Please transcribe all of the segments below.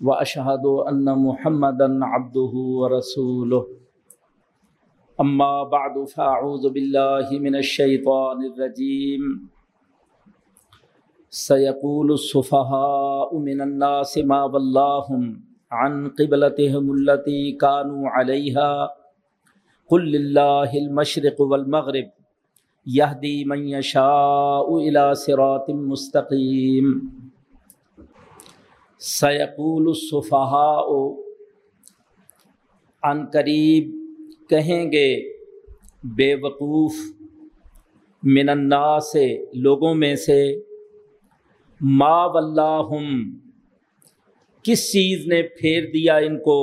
واشهد ان محمدا عبده ورسوله. اما بعد فاعوذ بالله من الشيطان الرجيم. سيقول السفهاء من الناس ما ولاهم عن قبلتهم التي كانوا عليها. قل لله المشرق والمغرب، يهدي من يشاء الى صراط مستقيم. سیقول الصفحاء عن قریب کہیں گے، بے وقوف، من الناس سے لوگوں میں سے، ما واللہم کس چیز نے پھیر دیا ان کو؟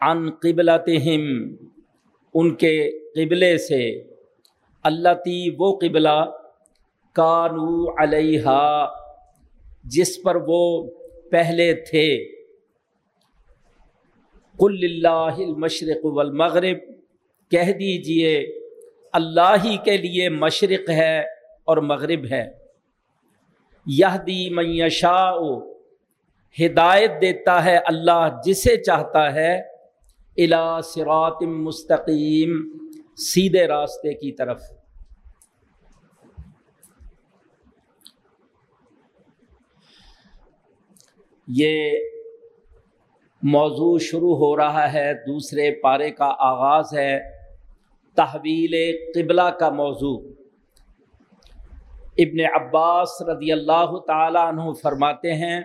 عن قبلتہم ان کے قبلے سے اللہ تی وہ قبلہ کانو علیہا جس پر وہ پہلے تھے۔ کل اللہ المشرق والمغرب۔ کہہ دیجیے، اللہ ہی کے لیے مشرق ہے اور مغرب ہے۔ یہ دی میشاء ہدایت دیتا ہے اللہ جسے چاہتا ہے۔ الا سرات مستقیم سیدھے راستے کی طرف۔ یہ موضوع شروع ہو رہا ہے، دوسرے پارے کا آغاز ہے تحویل قبلہ کا موضوع۔ ابن عباس رضی اللہ تعالیٰ عنہ فرماتے ہیں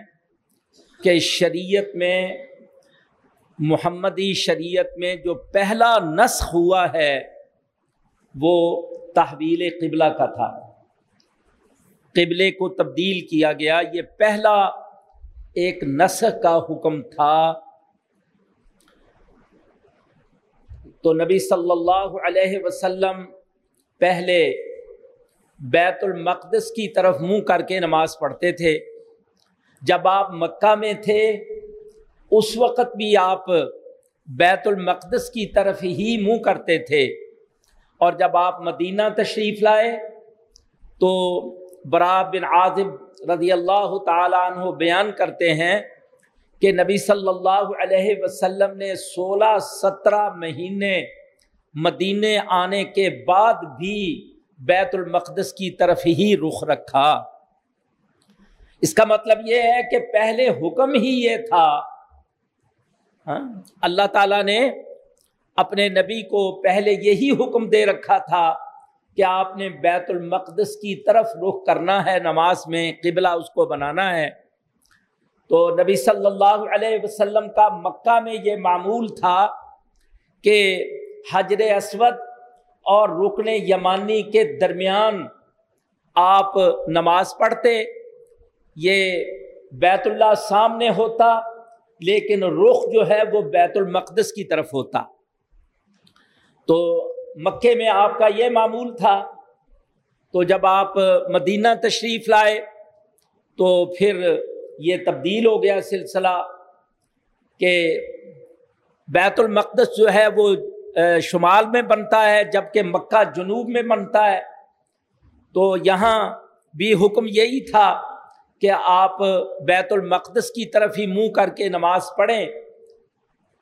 کہ شریعت میں، محمدی شریعت میں جو پہلا نسخ ہوا ہے، وہ تحویل قبلہ کا تھا۔ قبلے کو تبدیل کیا گیا، یہ پہلا ایک نسخ کا حکم تھا۔ تو نبی صلی اللہ علیہ وسلم پہلے بیت المقدس کی طرف منہ کر کے نماز پڑھتے تھے۔ جب آپ مکہ میں تھے، اس وقت بھی آپ بیت المقدس کی طرف ہی منہ کرتے تھے۔ اور جب آپ مدینہ تشریف لائے، تو برا بن عازب رضی اللہ تعالیٰ عنہ بیان کرتے ہیں کہ نبی صلی اللہ علیہ وسلم نے سولہ سترہ مہینے مدینے آنے کے بعد بھی بیت المقدس کی طرف ہی رخ رکھا۔ اس کا مطلب یہ ہے کہ پہلے حکم ہی یہ تھا ہاں، اللہ تعالیٰ نے اپنے نبی کو پہلے یہی حکم دے رکھا تھا کہ آپ نے بیت المقدس کی طرف رخ کرنا ہے نماز میں، قبلہ اس کو بنانا ہے؟ تو نبی صلی اللہ علیہ وسلم کا مکہ میں یہ معمول تھا کہ حجر اسود اور رکن یمانی کے درمیان آپ نماز پڑھتے، یہ بیت اللہ سامنے ہوتا، لیکن رخ جو ہے وہ بیت المقدس کی طرف ہوتا۔ تو مکے میں آپ کا یہ معمول تھا۔ تو جب آپ مدینہ تشریف لائے تو پھر یہ تبدیل ہو گیا سلسلہ کہ بیت المقدس جو ہے وہ شمال میں بنتا ہے جبکہ مکہ جنوب میں بنتا ہے۔ تو یہاں بھی حکم یہی تھا کہ آپ بیت المقدس کی طرف ہی منہ کر کے نماز پڑھیں۔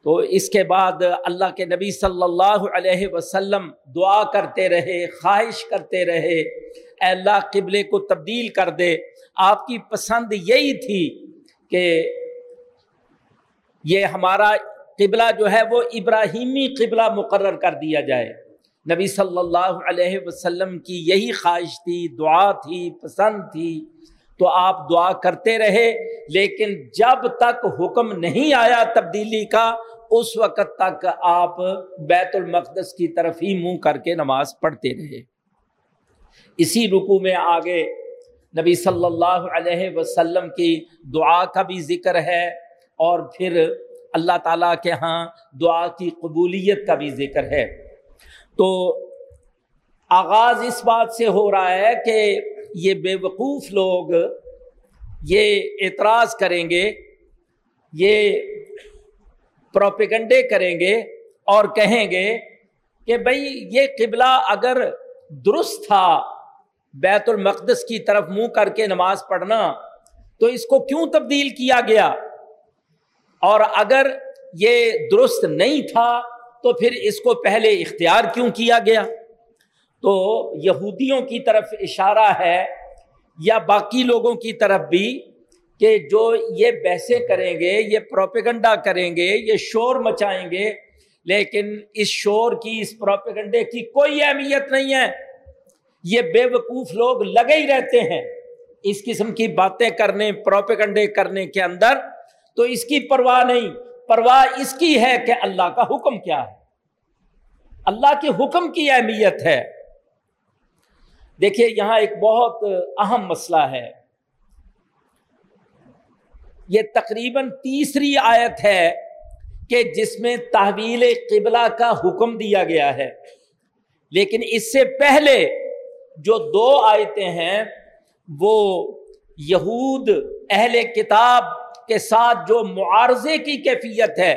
تو اس کے بعد اللہ کے نبی صلی اللہ علیہ وسلم دعا کرتے رہے، خواہش کرتے رہے، اے اللہ قبلے کو تبدیل کر دے۔ آپ کی پسند یہی تھی کہ یہ ہمارا قبلہ جو ہے وہ ابراہیمی قبلہ مقرر کر دیا جائے۔ نبی صلی اللہ علیہ وسلم کی یہی خواہش تھی، دعا تھی، پسند تھی۔ تو آپ دعا کرتے رہے، لیکن جب تک حکم نہیں آیا تبدیلی کا اس وقت تک آپ بیت المقدس کی طرف ہی منہ کر کے نماز پڑھتے رہے۔ اسی رکو میں آگے نبی صلی اللہ علیہ وسلم کی دعا کا بھی ذکر ہے اور پھر اللہ تعالیٰ کے ہاں دعا کی قبولیت کا بھی ذکر ہے۔ تو آغاز اس بات سے ہو رہا ہے کہ یہ بے وقوف لوگ یہ اعتراض کریں گے، یہ پروپیگنڈے کریں گے اور کہیں گے کہ بھائی یہ قبلہ اگر درست تھا، بیت المقدس کی طرف منہ کر کے نماز پڑھنا، تو اس کو کیوں تبدیل کیا گیا؟ اور اگر یہ درست نہیں تھا، تو پھر اس کو پہلے اختیار کیوں کیا گیا؟ تو یہودیوں کی طرف اشارہ ہے یا باقی لوگوں کی طرف بھی کہ جو یہ بحثیں کریں گے، یہ پروپیگنڈا کریں گے، یہ شور مچائیں گے، لیکن اس شور کی، اس پروپیگنڈے کی کوئی اہمیت نہیں ہے۔ یہ بے وقوف لوگ لگے ہی رہتے ہیں۔ اس قسم کی باتیں کرنے، پروپیگنڈے کرنے کے اندر تو اس کی پرواہ نہیں۔ پرواہ اس کی ہے کہ اللہ کا حکم کیا ہے۔ اللہ کے حکم کی اہمیت ہے۔ دیکھیے، یہاں ایک بہت اہم مسئلہ ہے۔ یہ تقریباً تیسری آیت ہے کہ جس میں تحویل قبلہ کا حکم دیا گیا ہے۔ لیکن اس سے پہلے جو دو آیتیں ہیں، وہ یہود اہل کتاب کے ساتھ جو معارضے کی کیفیت ہے،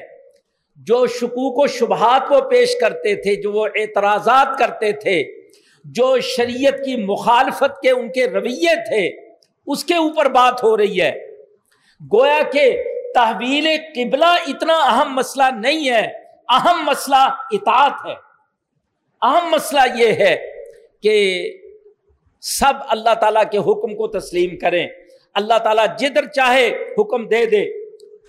جو شکوک و شبہات وہ پیش کرتے تھے، جو وہ اعتراضات کرتے تھے، جو شریعت کی مخالفت کے ان کے رویے تھے، اس کے اوپر بات ہو رہی ہے۔ گویا کہ تحویل قبلہ اتنا اہم مسئلہ نہیں ہے، اہم مسئلہ اطاعت ہے۔ اہم مسئلہ یہ ہے کہ سب اللہ تعالیٰ کے حکم کو تسلیم کریں۔ اللہ تعالیٰ جدھر چاہے حکم دے دے،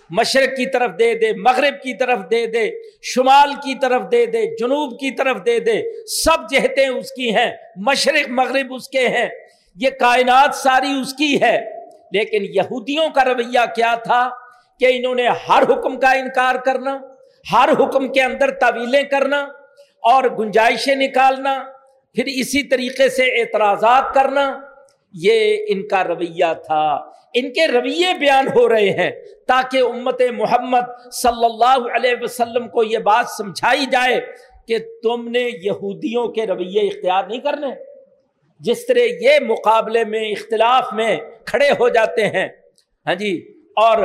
مشرق کی طرف دے دے، مغرب کی طرف دے دے، شمال کی طرف دے دے، جنوب کی طرف دے دے، سب جہتیں اس کی ہیں، مشرق، مغرب اس کے ہیں۔ یہ کائنات ساری اس کی ہے۔ لیکن یہودیوں کا رویہ کیا تھا کہ انہوں نے ہر حکم کا انکار کرنا، ہر حکم کے اندر طویلیں کرنا اور گنجائشیں نکالنا، پھر اسی طریقے سے اعتراضات کرنا، یہ ان کا رویہ تھا۔ ان کے رویے بیان ہو رہے ہیں تاکہ امت محمد صلی اللہ علیہ وسلم کو یہ بات سمجھائی جائے کہ تم نے یہودیوں کے رویے اختیار نہیں کرنے۔ جس طرح یہ مقابلے میں اختلاف میں کھڑے ہو جاتے ہیں ہاں جی اور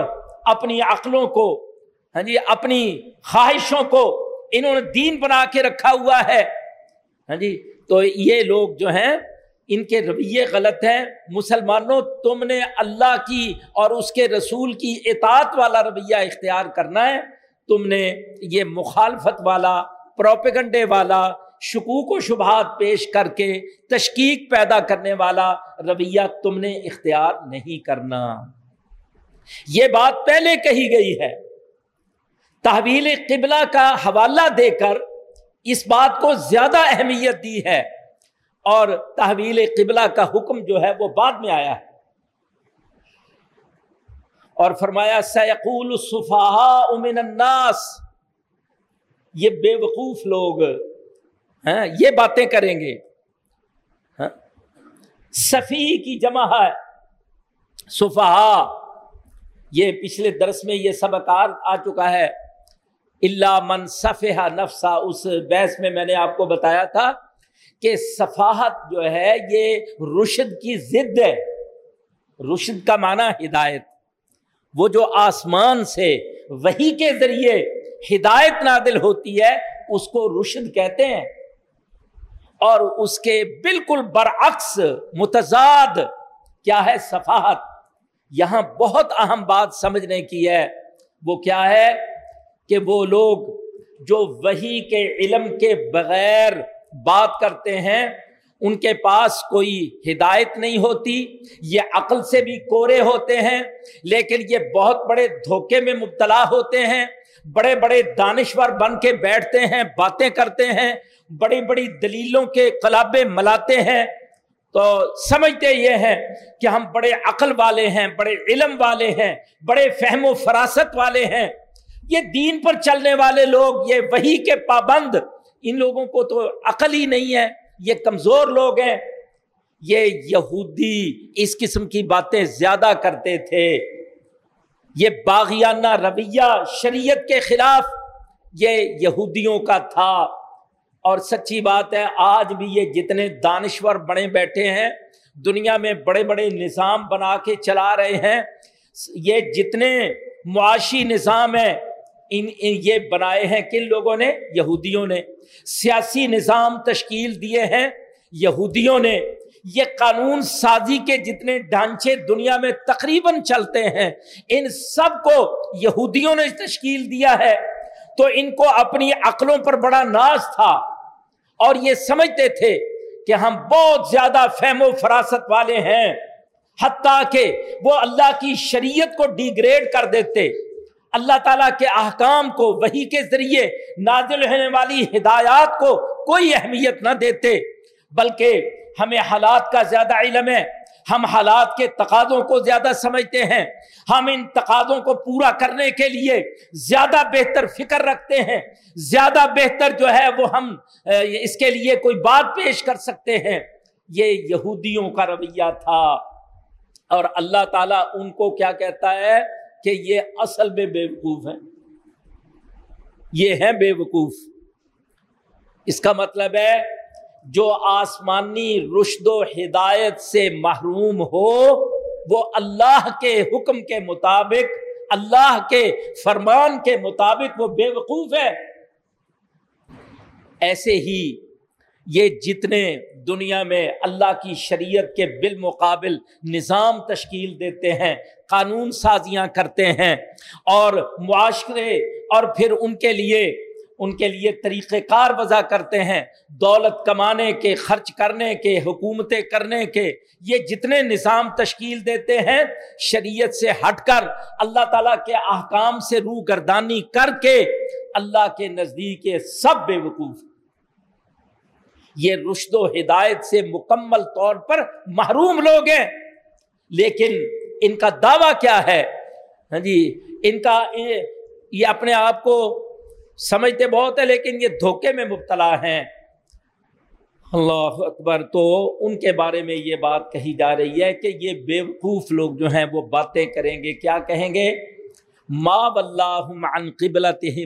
اپنی عقلوں کو ہاں جی اپنی خواہشوں کو انہوں نے دین بنا کے رکھا ہوا ہے ہاں جی تو یہ لوگ جو ہیں، ان کے رویے غلط ہیں۔ مسلمانوں، تم نے اللہ کی اور اس کے رسول کی اطاعت والا رویہ اختیار کرنا ہے۔ تم نے یہ مخالفت والا، پروپیگنڈے والا شکوک و شبہات پیش کر کے تشکیق پیدا کرنے والا رویہ تم نے اختیار نہیں کرنا۔ یہ بات پہلے کہی گئی ہے۔ تحویل قبلہ کا حوالہ دے کر اس بات کو زیادہ اہمیت دی ہے۔ اور تحویل قبلہ کا حکم جو ہے وہ بعد میں آیا ہے۔ اور فرمایا سیقول امن الناس۔ یہ بے وقوف لوگ ہیں، یہ باتیں کریں گے۔ ہاں؟ صفی کی جمع ہے۔ صفحا یہ پچھلے درس میں یہ سبق آ چکا ہے۔ اللہ من صفحہ نفسا، اس بحث میں میں نے آپ کو بتایا تھا کہ صفاحت جو ہے، یہ رشد کی ضد ہے۔ رشد کا معنی ہدایت۔ وہ جو آسمان سے وہی کے ذریعے ہدایت نادل ہوتی ہے، اس کو رشد کہتے ہیں۔ اور اس کے بالکل برعکس متضاد کیا ہے صفاحت؟ یہاں بہت اہم بات سمجھنے کی ہے۔ وہ کیا ہے؟ کہ وہ لوگ جو وہی کے علم کے بغیر بات کرتے ہیں، ان کے پاس کوئی ہدایت نہیں ہوتی۔ یہ عقل سے بھی کورے ہوتے ہیں، لیکن یہ بہت بڑے دھوکے میں مبتلا ہوتے ہیں۔ بڑے بڑے دانشور بن کے بیٹھتے ہیں، باتیں کرتے ہیں۔ بڑی بڑی دلیلوں کے کلابے ملاتے ہیں۔ تو سمجھتے یہ ہیں کہ ہم بڑے عقل والے ہیں، بڑے علم والے ہیں، بڑے فہم و فراست والے ہیں۔ یہ دین پر چلنے والے لوگ، یہ وہی کے پابند، ان لوگوں کو تو عقل ہی نہیں ہے۔ یہ کمزور لوگ ہیں۔ یہ یہودی اس قسم کی باتیں زیادہ کرتے تھے۔ یہ باغیانہ رویہ شریعت کے خلاف یہ یہودیوں کا تھا۔ اور سچی بات ہے، آج بھی یہ جتنے دانشور بڑے بیٹھے ہیں، دنیا میں بڑے بڑے نظام بنا کے چلا رہے ہیں، یہ جتنے معاشی نظام ہیں ان یہ بنائے ہیں کن لوگوں نے؟ یہودیوں نے۔ سیاسی نظام تشکیل دیے ہیں یہودیوں نے۔ یہ قانون سازی کے جتنے ڈھانچے دنیا میں تقریباً چلتے ہیں، ان سب کو یہودیوں نے تشکیل دیا ہے۔ تو ان کو اپنی عقلوں پر بڑا ناز تھا۔ اور یہ سمجھتے تھے کہ ہم بہت زیادہ فہم و فراست والے ہیں، حتیٰ کہ وہ اللہ کی شریعت کو ڈیگریڈ کر دیتے۔ اللہ تعالیٰ کے احکام کو وہی کے ذریعے نازل ہونے والی ہدایات کو کوئی اہمیت نہ دیتے، بلکہ ہمیں حالات کا زیادہ علم ہے۔ ہم حالات کے تقاضوں کو زیادہ سمجھتے ہیں۔ ہم ان تقاضوں کو پورا کرنے کے لیے زیادہ بہتر فکر رکھتے ہیں۔ زیادہ بہتر جو ہے وہ ہم اس کے لیے کوئی بات پیش کر سکتے ہیں۔ یہ یہودیوں کا رویہ تھا۔ اور اللہ تعالیٰ ان کو کیا کہتا ہے کہ یہ اصل میں بے وقوف ہیں۔ یہ ہیں بے وقوف اس کا مطلب ہے جو آسمانی رشد و ہدایت سے محروم ہو، وہ اللہ کے حکم کے مطابق، اللہ کے فرمان کے مطابق وہ بے وقوف ہے۔ ایسے ہی یہ جتنے دنیا میں اللہ کی شریعت کے بالمقابل نظام تشکیل دیتے ہیں، قانون سازیاں کرتے ہیں اور معاشرے اور پھر ان کے لیے ان کے لیے طریقہ کار وضع کرتے ہیں، دولت کمانے کے، خرچ کرنے کے، حکومتیں کرنے کے۔ یہ جتنے نظام تشکیل دیتے ہیں، شریعت سے ہٹ کر، اللہ تعالیٰ کے احکام سے روح گردانی کر کے اللہ کے نزدیک سب بے وقوف۔ یہ رشد و ہدایت سے مکمل طور پر محروم لوگ ہیں۔ لیکن ان کا دعویٰ کیا ہے؟ ہاں جی ان کا یہ اپنے آپ کو سمجھتے بہت ہے لیکن یہ دھوکے میں مبتلا ہیں۔ اللہ اکبر، تو ان کے بارے میں یہ بات کہی جا رہی ہے کہ یہ بے وقوف لوگ جو ہیں وہ باتیں کریں گے، کیا کہیں گے؟ ما عن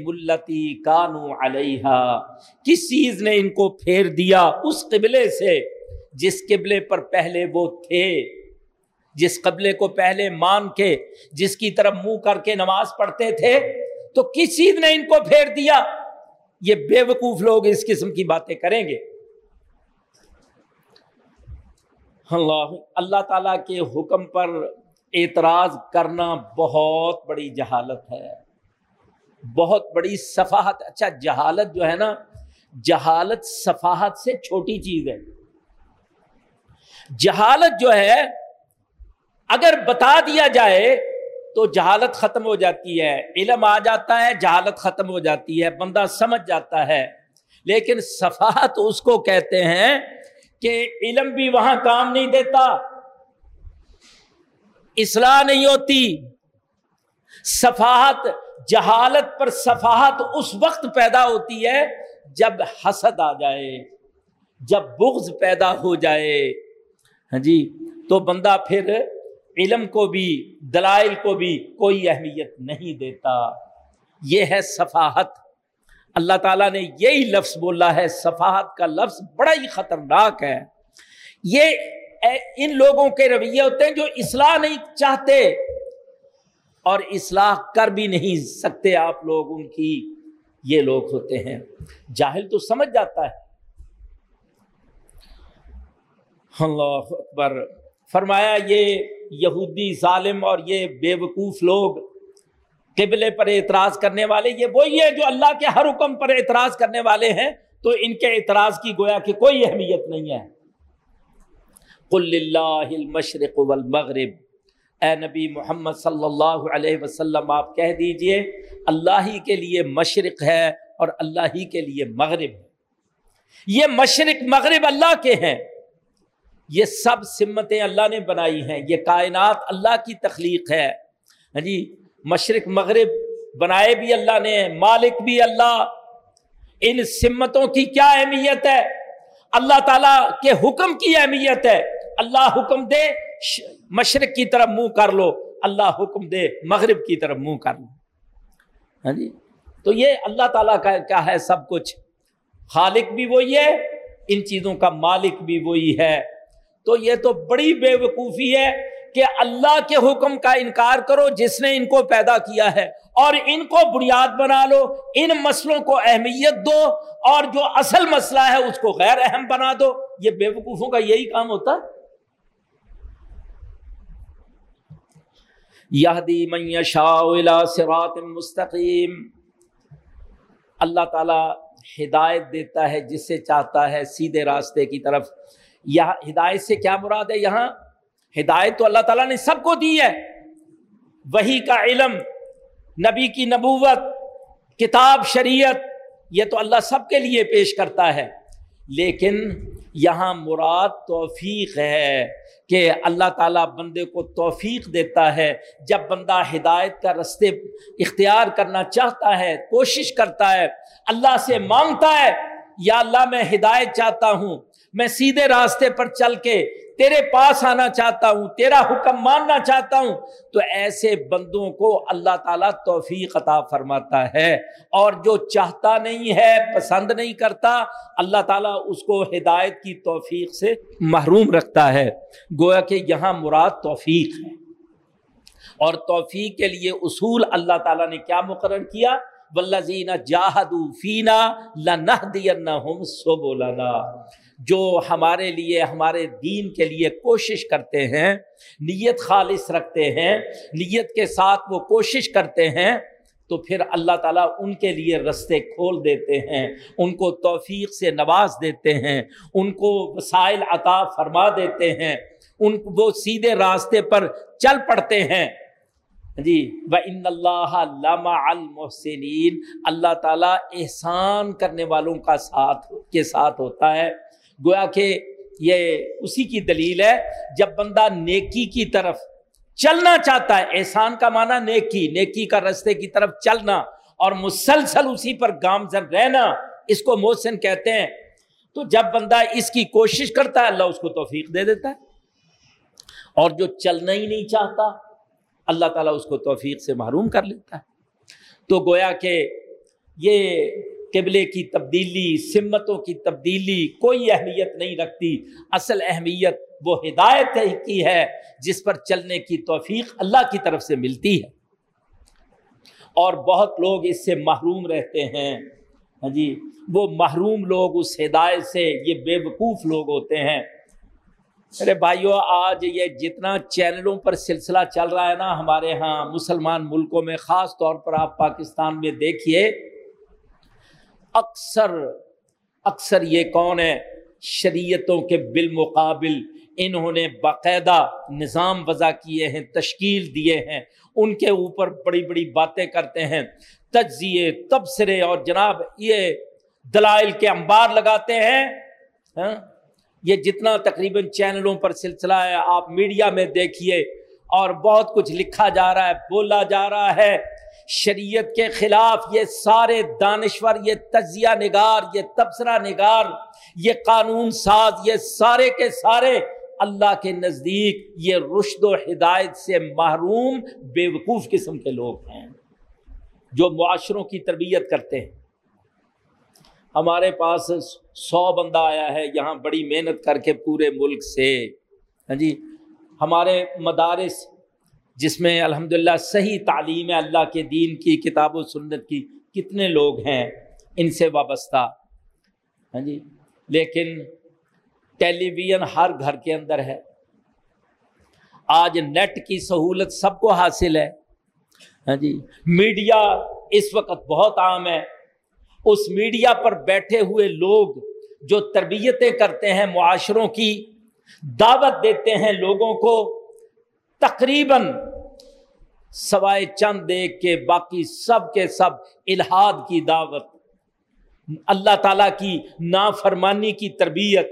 ملتی کانو علیہ کس چیز نے ان کو پھیر دیا؟ اس قبلے سے۔ جس قبلے پر پہلے وہ تھے۔ جس قبلے کو پہلے مان کے، جس کی طرف منہ کر کے نماز پڑھتے تھے۔ تو کس چیز نے ان کو پھیر دیا؟ یہ بے وقوف لوگ اس قسم کی باتیں کریں گے۔ اللہ اللہ تعالی کے حکم پر اعتراض کرنا بہت بڑی جہالت ہے۔ بہت بڑی صفاحت اچھا جہالت جو ہے نا، جہالت صفاحت سے چھوٹی چیز ہے۔ جہالت جو ہے، اگر بتا دیا جائے تو جہالت ختم ہو جاتی ہے۔ علم آ جاتا ہے، جہالت ختم ہو جاتی ہے۔ بندہ سمجھ جاتا ہے۔ لیکن صفحت اس کو کہتے ہیں کہ علم بھی وہاں کام نہیں دیتا۔ اصلاح نہیں ہوتی۔ صفحت جہالت پر صفحت اس وقت پیدا ہوتی ہے جب حسد آ جائے، جب بغض پیدا ہو جائے۔ ہاں جی تو بندہ پھر علم کو بھی، دلائل کو بھی کوئی اہمیت نہیں دیتا۔ یہ ہے صفاحت۔ اللہ تعالیٰ نے یہی لفظ بولا ہے، صفاحت کا لفظ بڑا ہی خطرناک ہے۔ یہ ان لوگوں کے رویے ہوتے ہیں جو اصلاح نہیں چاہتے۔ اور اصلاح کر بھی نہیں سکتے آپ لوگ، ان کی یہ لوگ ہوتے ہیں۔ جاہل تو سمجھ جاتا ہے۔ اللہ اکبر۔ فرمایا یہ یہودی ظالم اور یہ بے وقوف لوگ قبلے پر اعتراض کرنے والے، یہ وہی ہے جو اللہ کے ہر حکم پر اعتراض کرنے والے ہیں، تو ان کے اعتراض کی گویا کہ کوئی اہمیت نہیں ہے۔ قل اللہ المشرق والمغرب۔ اے نبی محمد صلی اللہ علیہ وسلم، آپ کہہ دیجیے، اللہ ہی کے لیے مشرق ہے اور اللہ ہی کے لیے مغرب۔ ہے یہ مشرق مغرب اللہ کے ہیں۔ یہ سب سمتیں اللہ نے بنائی ہیں، یہ کائنات اللہ کی تخلیق ہے۔ ہاں جی مشرق، مغرب بنائے بھی اللہ نے، مالک بھی اللہ۔ ان سمتوں کی کیا اہمیت ہے؟ اللہ تعالیٰ کے حکم کی اہمیت ہے۔ اللہ حکم دے مشرق کی طرف منہ کر لو۔ اللہ حکم دے، مغرب کی طرف منہ کر لوں ہاں جی تو یہ اللہ تعالیٰ کا کیا ہے؟ سب کچھ۔ خالق بھی وہی ہے، ان چیزوں کا مالک بھی وہی ہے۔ تو یہ تو بڑی بے وقوفی ہے کہ اللہ کے حکم کا انکار کرو جس نے ان کو پیدا کیا ہے اور ان کو بنیاد بنا لو، ان مسئلوں کو اہمیت دو اور جو اصل مسئلہ ہے اس کو غیر اہم بنا دو۔ یہ بے وقوفوں کا یہی کام ہوتا ہے۔ یہدی من شاہ سرات مستقیم۔ اللہ تعالی ہدایت دیتا ہے جس سے چاہتا ہے سیدھے راستے کی طرف۔ یہ ہدایت سے کیا مراد ہے یہاں؟ ہدایت تو اللہ تعالیٰ نے سب کو دی ہے۔ وہی کا علم، نبی کی نبوت، کتاب، شریعت، یہ تو اللہ سب کے لیے پیش کرتا ہے۔ لیکن یہاں مراد توفیق ہے کہ اللہ تعالیٰ بندے کو توفیق دیتا ہے۔ جب بندہ ہدایت کا رستے اختیار کرنا چاہتا ہے، کوشش کرتا ہے، اللہ سے مانگتا ہے، یا اللہ میں ہدایت چاہتا ہوں میں سیدھے راستے پر چل کے تیرے پاس آنا چاہتا ہوں، تیرا حکم ماننا چاہتا ہوں، تو ایسے بندوں کو اللہ تعالیٰ توفیق عطا فرماتا ہے۔ اور جو چاہتا نہیں ہے، پسند نہیں کرتا، اللہ تعالیٰ اس کو ہدایت کی توفیق سے محروم رکھتا ہے۔ گویا کہ یہاں مراد توفیق ہے۔ اور توفیق کے لیے اصول اللہ تعالیٰ نے کیا مقرر کیا؟ ولزین جاہدو فینا لنہ دیا جو ہمارے لیے، ہمارے دین کے لیے کوشش کرتے ہیں، نیت خالص رکھتے ہیں، نیت کے ساتھ وہ کوشش کرتے ہیں، تو پھر اللہ تعالیٰ ان کے لیے رستے کھول دیتے ہیں، ان کو توفیق سے نواز دیتے ہیں، ان کو وسائل عطا فرما دیتے ہیں، ان وہ سیدھے راستے پر چل پڑتے ہیں۔ جی و ان اللہ علامہ المحسنین اللہ تعالیٰ احسان کرنے والوں کا ساتھ کے ساتھ ہوتا ہے۔ گویا کہ یہ اسی کی دلیل ہے، جب بندہ نیکی کی طرف چلنا چاہتا ہے، احسان کا معنی نیکی نیکی کا رستے کی طرف چلنا اور مسلسل اسی پر گامزن رہنا، اس کو محسن کہتے ہیں۔ تو جب بندہ اس کی کوشش کرتا ہے، اللہ اس کو توفیق دے دیتا ہے۔ اور جو چلنا ہی نہیں چاہتا، اللہ تعالیٰ اس کو توفیق سے محروم کر لیتا ہے۔ تو گویا کہ یہ قبلے کی تبدیلی، سمتوں کی تبدیلی کوئی اہمیت نہیں رکھتی۔ اصل اہمیت وہ ہدایت کی ہے جس پر چلنے کی توفیق اللہ کی طرف سے ملتی ہے۔ اور بہت لوگ اس سے محروم رہتے ہیں۔ ہاں جی وہ محروم لوگ اس ہدایت سے یہ بے وقوف لوگ ہوتے ہیں۔ ارے بھائیو، آج یہ جتنا چینلوں پر سلسلہ چل رہا ہے نا ہمارے ہاں مسلمان ملکوں میں، خاص طور پر آپ پاکستان میں دیکھیے۔ اکثر اکثر یہ کون ہے؟ شریعتوں کے بالمقابل انہوں نے باقاعدہ نظام وضع کیے ہیں، تشکیل دیے ہیں۔ ان کے اوپر بڑی بڑی باتیں کرتے ہیں۔ تجزیے، تبصرے اور جناب یہ دلائل کے انبار لگاتے ہیں۔ ہاں؟ یہ جتنا تقریباً چینلوں پر سلسلہ ہے، آپ میڈیا میں دیکھیے اور بہت کچھ لکھا جا رہا ہے، بولا جا رہا ہے۔ شریعت کے خلاف یہ سارے دانشور، یہ تجزیہ نگار، یہ تبصرہ نگار، یہ قانون ساز، یہ سارے کے سارے اللہ کے نزدیک یہ رشد و ہدایت سے محروم بے وقوف قسم کے لوگ ہیں جو معاشروں کی تربیت کرتے ہیں۔ ہمارے پاس سو بندہ آیا ہے، یہاں بڑی محنت کر کے پورے ملک سے۔ ہاں جی ہمارے مدارس جس میں الحمد للہ صحیح تعلیم ہے، اللہ کے دین کی، کتاب و سنت کی، کتنے لوگ ہیں، ان سے وابستہ۔ ہاں جی؟ لیکن ٹیلی ویژن ہر گھر کے اندر ہے۔ آج نیٹ کی سہولت سب کو حاصل ہے۔ ہاں جی؟ میڈیا اس وقت بہت عام ہے۔ اس میڈیا پر بیٹھے ہوئے لوگ جو تربیتیں کرتے ہیں، معاشروں کی دعوت دیتے ہیں لوگوں کو تقریباً سوائے چند دیکھ کے باقی سب کے سب الہاد کی دعوت، اللہ تعالیٰ کی نافرمانی کی تربیت،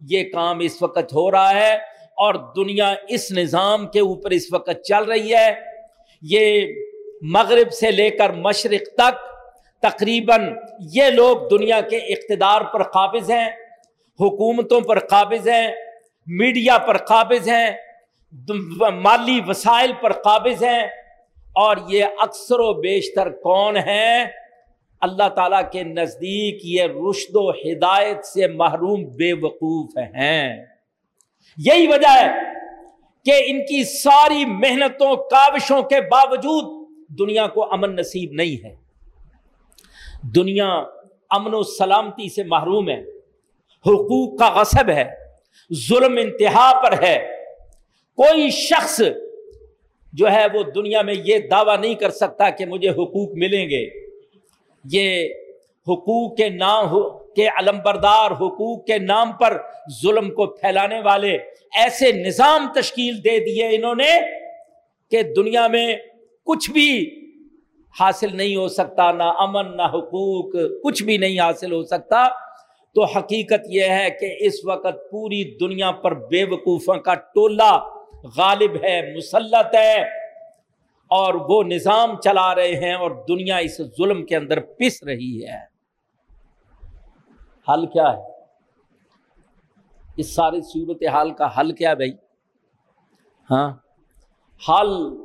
یہ کام اس وقت ہو رہا ہے اور دنیا اس نظام کے اوپر اس وقت چل رہی ہے۔ یہ مغرب سے لے کر مشرق تک تقریباً یہ لوگ دنیا کے اقتدار پر قابض ہیں، حکومتوں پر قابض ہیں، میڈیا پر قابض ہیں۔ مالی وسائل پر قابض ہیں اور یہ اکثر و بیشتر کون ہیں؟ اللہ تعالیٰ کے نزدیک یہ رشد و ہدایت سے محروم بے وقوف ہیں۔ یہی وجہ ہے کہ ان کی ساری محنتوں، کاوشوں کے باوجود دنیا کو امن نصیب نہیں ہے۔ دنیا امن و سلامتی سے محروم ہے۔ حقوق کا غصب ہے۔ ظلم انتہا پر ہے۔ کوئی شخص جو ہے وہ دنیا میں یہ دعویٰ نہیں کر سکتا کہ مجھے حقوق ملیں گے۔ یہ حقوق کے نام، کے علم بردار، حقوق کے نام پر ظلم کو پھیلانے والے ایسے نظام تشکیل دے دیے انہوں نے کہ دنیا میں کچھ بھی حاصل نہیں ہو سکتا، نہ امن، نہ حقوق، کچھ بھی نہیں حاصل ہو سکتا۔ تو حقیقت یہ ہے کہ اس وقت پوری دنیا پر بے وقوفوں کا ٹولہ غالب ہے، مسلط ہے۔ اور وہ نظام چلا رہے ہیں اور دنیا اس ظلم کے اندر پس رہی ہے۔ حل کیا ہے؟ اس ساری صورت حال کا حل کیا بھائی؟ ہاں؟ حل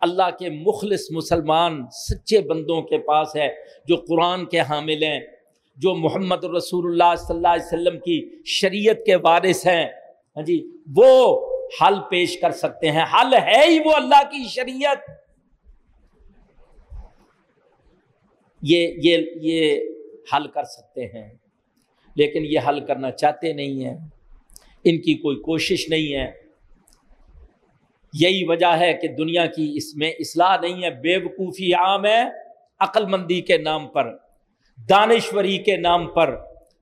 اللہ کے مخلص مسلمان سچے بندوں کے پاس ہے جو قرآن کے حامل ہیں، جو محمد رسول اللہ صلی اللہ علیہ وسلم کی شریعت کے وارث ہیں۔ ہاں جی وہ حل پیش کر سکتے ہیں۔ حل ہے ہی وہ اللہ کی شریعت۔ یہ یہ یہ حل کر سکتے ہیں۔ لیکن یہ حل کرنا چاہتے نہیں ہیں۔ ان کی کوئی کوشش نہیں ہے۔ یہی وجہ ہے کہ دنیا کی اس میں اصلاح نہیں ہے۔ بے وقوفی عام ہے۔ عقل مندی کے نام پر، دانشوری کے نام پر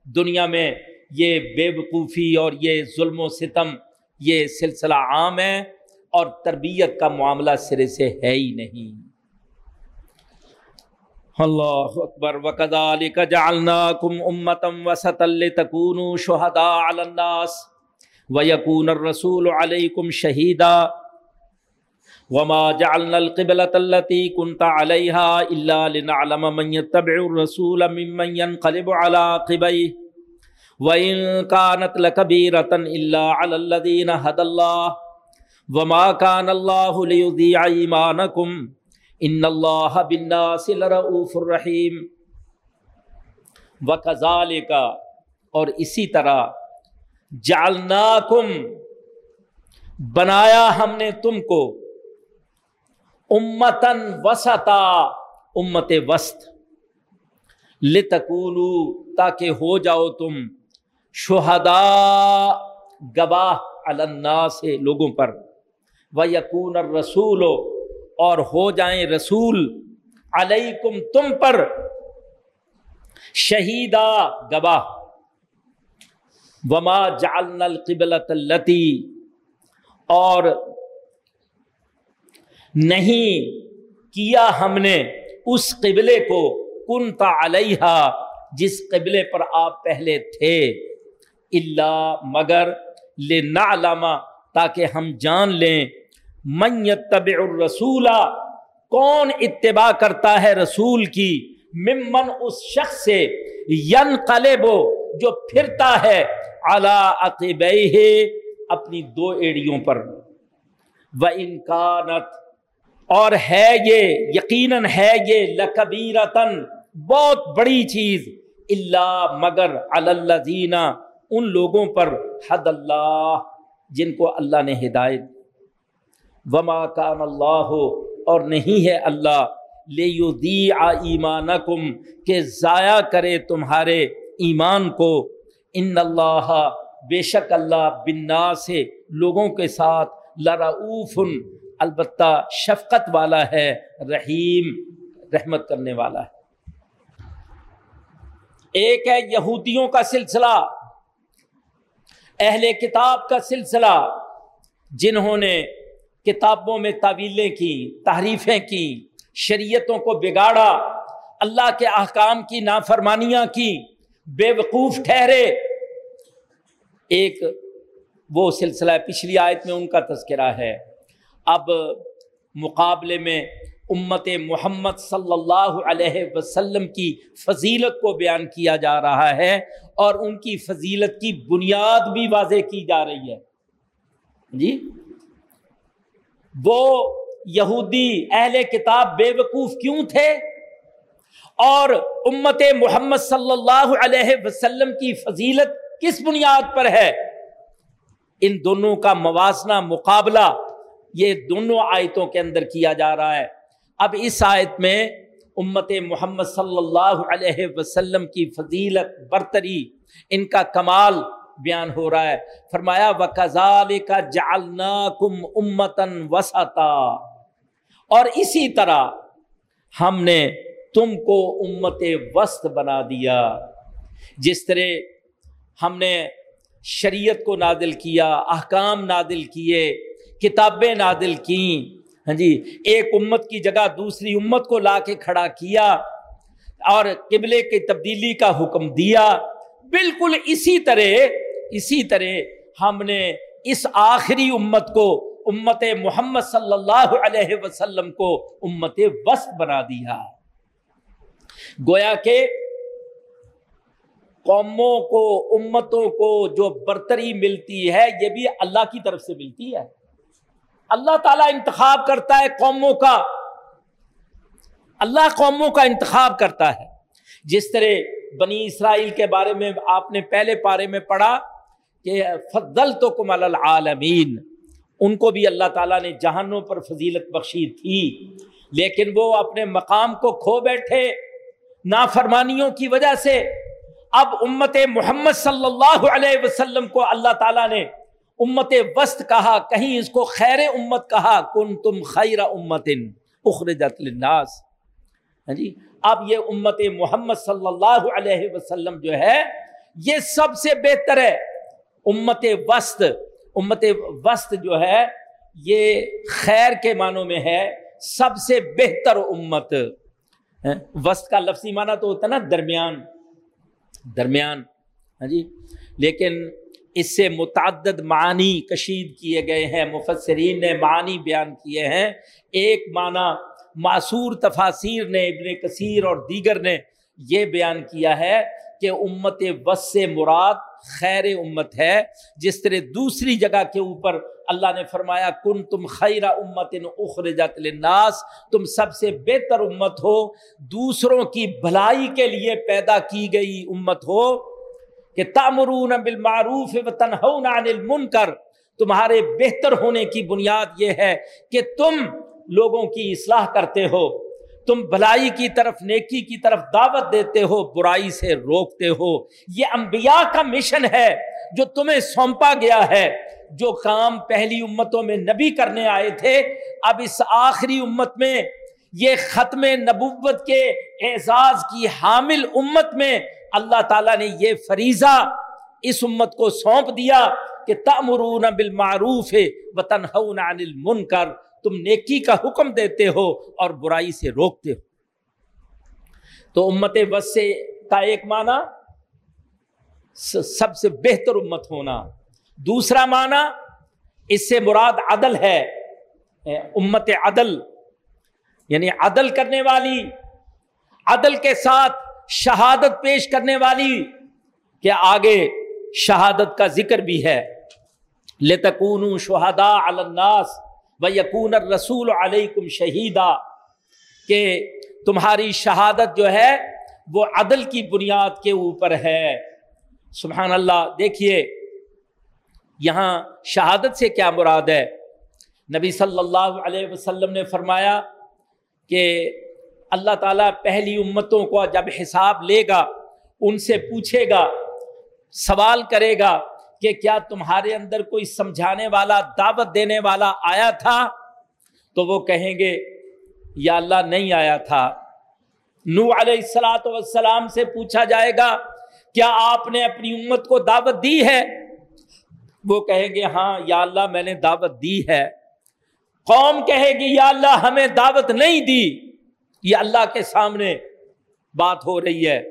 دنیا میں یہ بے وقوفی اور یہ ظلم و ستم یہ سلسلہ عام ہے اور تربیت کا معاملہ سرے سے ہے ہی نہیں۔ اللہ اکبر۔ وکذالک جعلناکم امتا وسطا لتکونوا شہداء علی الناس ویکون الرسول علیکم شہیدا وما جعلنا القبلة التي كنت عليها إلا لنعلم من يتبع الرسول ممن ينقلب على عقبيه وَإِن كَانَتْ لَكَبِيرَةً إِلَّا عَلَى الَّذِينَ هَدَى اللَّهُ وَمَا كَانَ اللَّهُ لِيُضِيعَ إِيمَانَكُمْ إِنَّ اللَّهَ بِالنَّاسِ لَرَؤُوفٌ رَحِيمٌ وَكَذَلِكَ اور اسی طرح جعلناکم بنایا ہم نے تم کو امتن وسطا، امت وسط لتکولو تاکہ ہو جاؤ تم شہدا گواہ اللہ سے لوگوں پر۔ وہ یقون رسول اور ہو جائیں رسول علیکم تم پر۔ شہیدا گواہ۔ وما جعلنا القبلت التی اور نہیں کیا ہم نے اس قبلے کو کنتا علیہ جس قبلے پر آپ پہلے تھے۔ اللہ مگر لے علامہ تاکہ ہم جان لیں۔ من طب الرسول، کون اتباع کرتا ہے رسول کی؟ ممن اس شخص سے ین قلبو جو پھرتا ہے۔ عقب اپنی دو ایڑیوں پر۔ وہ انکانت اور ہے یہ، یقیناً ہے یہ لکبیرتن بہت بڑی چیز۔ اللہ مگر اللہ ان لوگوں پر حد اللہ جن کو اللہ نے ہدایت وما کان اللہ ہو اور نہیں ہے اللہ لے دی ایمان کہ ضائع کرے تمہارے ایمان کو۔ ان اللہ بے شک اللہ بنا سے لوگوں کے ساتھ لراؤف البتہ شفقت والا ہے، رحیم، رحمت کرنے والا ہے۔ ایک ہے یہودیوں کا سلسلہ۔ اہل کتاب کا سلسلہ، جنہوں نے کتابوں میں تعویلیں کی، تحریفیں کی، شریعتوں کو بگاڑا، اللہ کے احکام کی نافرمانیاں کی، بے وقوف ٹھہرے۔ ایک وہ سلسلہ پچھلی آیت میں ان کا تذکرہ ہے۔ اب مقابلے میں امت محمد صلی اللہ علیہ وسلم کی فضیلت کو بیان کیا جا رہا ہے اور ان کی فضیلت کی بنیاد بھی واضح کی جا رہی ہے۔ جی؟ وہ یہودی اہل کتاب بے وقوف کیوں تھے؟ اور امت محمد صلی اللہ علیہ وسلم کی فضیلت کس بنیاد پر ہے؟ ان دونوں کا موازنہ مقابلہ یہ دونوں آیتوں کے اندر کیا جا رہا ہے۔ اب اس آیت میں امت محمد صلی اللہ علیہ وسلم کی فضیلت، برتری، ان کا کمال بیان ہو رہا ہے۔ فرمایا و کزال کا جالنا کم امتن وسطا۔ اور اسی طرح ہم نے تم کو امت وسط بنا دیا۔ جس طرح ہم نے شریعت کو نادل کیا، احکام نادل کیے، کتابیں نادل کیں ہاں جی ایک امت کی جگہ دوسری امت کو لا کے کھڑا کیا اور قبلے کی تبدیلی کا حکم دیا۔ بالکل اسی طرح اسی طرح ہم نے اس آخری امت کو، امت محمد صلی اللہ علیہ وسلم کو امت وسط بنا دیا۔ گویا کہ قوموں کو، امتوں کو جو برتری ملتی ہے، یہ بھی اللہ کی طرف سے ملتی ہے۔ اللہ تعالیٰ انتخاب کرتا ہے قوموں کا۔ اللہ قوموں کا انتخاب کرتا ہے۔ جس طرح بنی اسرائیل کے بارے میں آپ نے پہلے پارے میں پڑھا کہ فضل تو کمل العالمین۔ ان کو بھی اللہ تعالیٰ نے جہانوں پر فضیلت بخشی تھی۔ لیکن وہ اپنے مقام کو کھو بیٹھے نافرمانیوں کی وجہ سے۔ اب امت محمد صلی اللہ علیہ وسلم کو اللہ تعالیٰ نے امت وسط کہا، کہیں اس کو خیر امت کہا کن تم خیر امت اخرجت للناس۔ ہاں جی اب یہ امت محمد صلی اللہ علیہ وسلم جو ہے، یہ سب سے بہتر ہے۔ امت وسط امت وسط جو ہے، یہ خیر کے معنوں میں ہے، سب سے بہتر امت۔ ہاں، وسط کا لفظی معنی تو ہوتا ہے نا، درمیان۔ درمیان۔ ہاں جی لیکن اس سے متعدد معنی کشید کیے گئے ہیں، مفسرین نے معنی بیان کیے ہیں۔ ایک معنی معصور تفاصیر نے، ابن کثیر اور دیگر نے یہ بیان کیا ہے کہ امت وس سے مراد خیر امت ہے۔ جس طرح دوسری جگہ کے اوپر اللہ نے فرمایا کن تم خیر امت اخرجت للناس، تم سب سے بہتر امت ہو۔ دوسروں کی بھلائی کے لیے پیدا کی گئی امت ہو۔ کہ تامرون بالمعروف و تنہون عن المنکر، تمہارے بہتر ہونے کی بنیاد یہ ہے کہ تم لوگوں کی اصلاح کرتے ہو، تم بھلائی کی طرف، نیکی کی طرف دعوت دیتے ہو، برائی سے روکتے ہو۔ یہ انبیاء کا مشن ہے جو تمہیں سونپا گیا ہے۔ جو کام پہلی امتوں میں نبی کرنے آئے تھے، اب اس آخری امت میں، یہ ختم نبوت کے اعزاز کی حامل امت میں اللہ تعالیٰ نے یہ فریضہ اس امت کو سونپ دیا کہ تمرون بالمعروف وطن عن المنکر، تم نیکی کا حکم دیتے ہو اور برائی سے روکتے ہو۔ تو امت وسے کا ایک معنی سب سے بہتر امت ہونا۔ دوسرا معنی، اس سے مراد عدل ہے امت عدل یعنی عدل کرنے والی، عدل کے ساتھ شہادت پیش کرنے والی کہ آگے شہادت کا ذکر بھی ہے۔ لتکون شہدا الناس و یقون رسول علیکم شہیدہ کہ تمہاری شہادت جو ہے وہ عدل کی بنیاد کے اوپر ہے۔ سبحان اللہ، دیکھیے، یہاں شہادت سے کیا مراد ہے؟ نبی صلی اللہ علیہ وسلم نے فرمایا کہ اللہ تعالیٰ پہلی امتوں کو جب حساب لے گا، ان سے پوچھے گا، سوال کرے گا کہ کیا تمہارے اندر کوئی سمجھانے والا، دعوت دینے والا آیا تھا؟ تو وہ کہیں گے، یا اللہ نہیں آیا تھا۔ نو علیہ السلاۃ والسلام سے پوچھا جائے گا، کیا آپ نے اپنی امت کو دعوت دی ہے؟ وہ کہیں گے ہاں یا اللہ میں نے دعوت دی ہے۔ قوم کہے گی، یا اللہ ہمیں دعوت نہیں دی۔ یہ اللہ کے سامنے بات ہو رہی ہے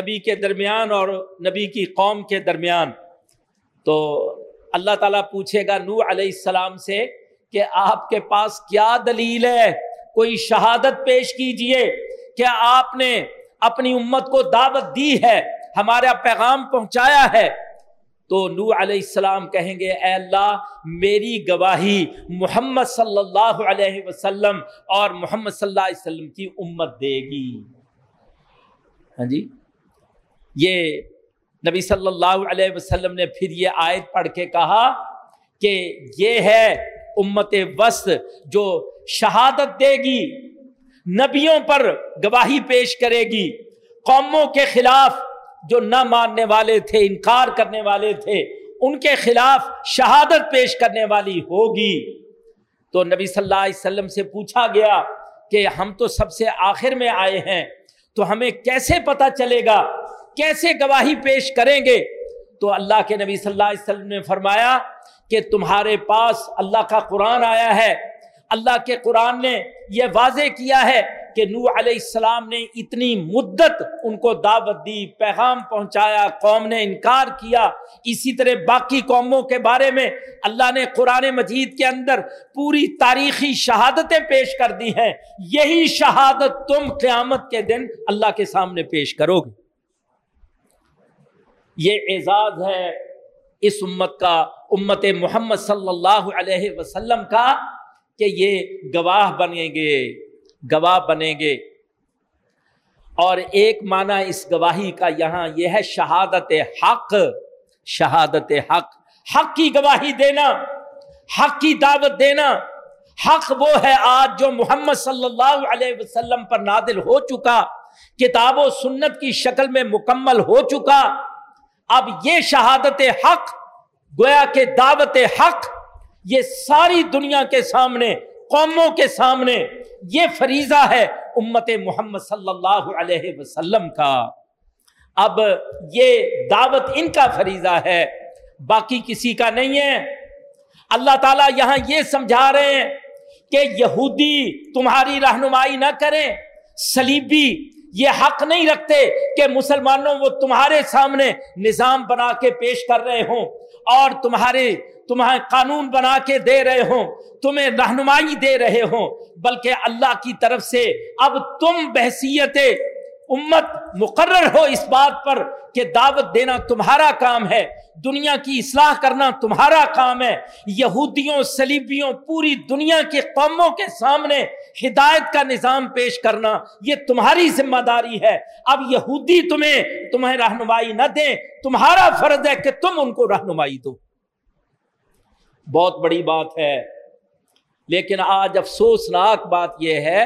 نبی کے درمیان اور نبی کی قوم کے درمیان۔ تو اللہ تعالیٰ پوچھے گا نو علیہ السلام سے کہ آپ کے پاس کیا دلیل ہے؟ کوئی شہادت پیش کیجیے کیا آپ نے اپنی امت کو دعوت دی ہے، ہمارا پیغام پہنچایا ہے۔ تو نو علیہ السلام کہیں گے، اے اللہ، میری گواہی محمد صلی اللہ علیہ وسلم اور محمد صلی اللہ علیہ وسلم کی امت دے گی. ہاں جی؟ یہ نبی صلی اللہ علیہ وسلم نے پھر یہ آیت پڑھ کے کہا کہ یہ ہے امت وسط جو شہادت دے گی، نبیوں پر گواہی پیش کرے گی، قوموں کے خلاف جو نہ ماننے والے تھے، انکار کرنے والے تھے، ان کے خلاف شہادت پیش کرنے والی ہوگی۔ تو نبی صلی اللہ علیہ وسلم سے پوچھا گیا کہ ہم تو سب سے آخر میں آئے ہیں، تو ہمیں کیسے پتا چلے گا؟ کیسے گواہی پیش کریں گے؟ تو اللہ کے نبی صلی اللہ علیہ وسلم نے فرمایا کہ تمہارے پاس اللہ کا قرآن آیا ہے۔ اللہ کے قرآن نے یہ واضح کیا ہے کہ نو علیہ السلام نے اتنی مدت ان کو دعوت دی، پیغام پہنچایا، قوم نے انکار کیا۔ اسی طرح باقی قوموں کے بارے میں اللہ نے قرآن مجید کے اندر پوری تاریخی شہادتیں پیش کر دی ہیں۔ یہی شہادت تم قیامت کے دن اللہ کے سامنے پیش کرو گے۔ یہ اعزاز ہے اس امت کا، امت محمد صلی اللہ علیہ وسلم کا کہ یہ گواہ بنیں گے۔ گواہ بنیں گے۔ اور ایک معنی اس گواہی کا یہاں یہ ہے شہادت حق شہادت حق۔ حق کی گواہی دینا، حق کی دعوت دینا۔ حق وہ ہے آج جو محمد صلی اللہ علیہ وسلم پر نادل ہو چکا، کتاب و سنت کی شکل میں مکمل ہو چکا۔ اب یہ شہادت حق، گویا کہ دعوت حق، یہ ساری دنیا کے سامنے قوموں کے سامنے یہ فریضہ ہے امت محمد صلی اللہ علیہ وسلم کا۔ اب یہ دعوت ان کا فریضہ ہے، باقی کسی کا نہیں ہے۔ اللہ تعالیٰ یہاں یہ سمجھا رہے ہیں کہ یہودی تمہاری رہنمائی نہ کریں سلیبی یہ حق نہیں رکھتے کہ مسلمانوں وہ تمہارے سامنے نظام بنا کے پیش کر رہے ہوں۔ اور تمہارے تمہیں قانون بنا کے دے رہے ہوں، تمہیں رہنمائی دے رہے ہوں، بلکہ اللہ کی طرف سے اب تم بحثیت امت مقرر ہو اس بات پر کہ دعوت دینا تمہارا کام ہے، دنیا کی اصلاح کرنا تمہارا کام ہے۔ یہودیوں سلیبیوں پوری دنیا کے قوموں کے سامنے ہدایت کا نظام پیش کرنا یہ تمہاری ذمہ داری ہے۔ اب یہودی تمہیں تمہیں رہنمائی نہ دیں، تمہارا فرض ہے کہ تم ان کو رہنمائی دو۔ بہت بڑی بات ہے۔ لیکن آج افسوسناک بات یہ ہے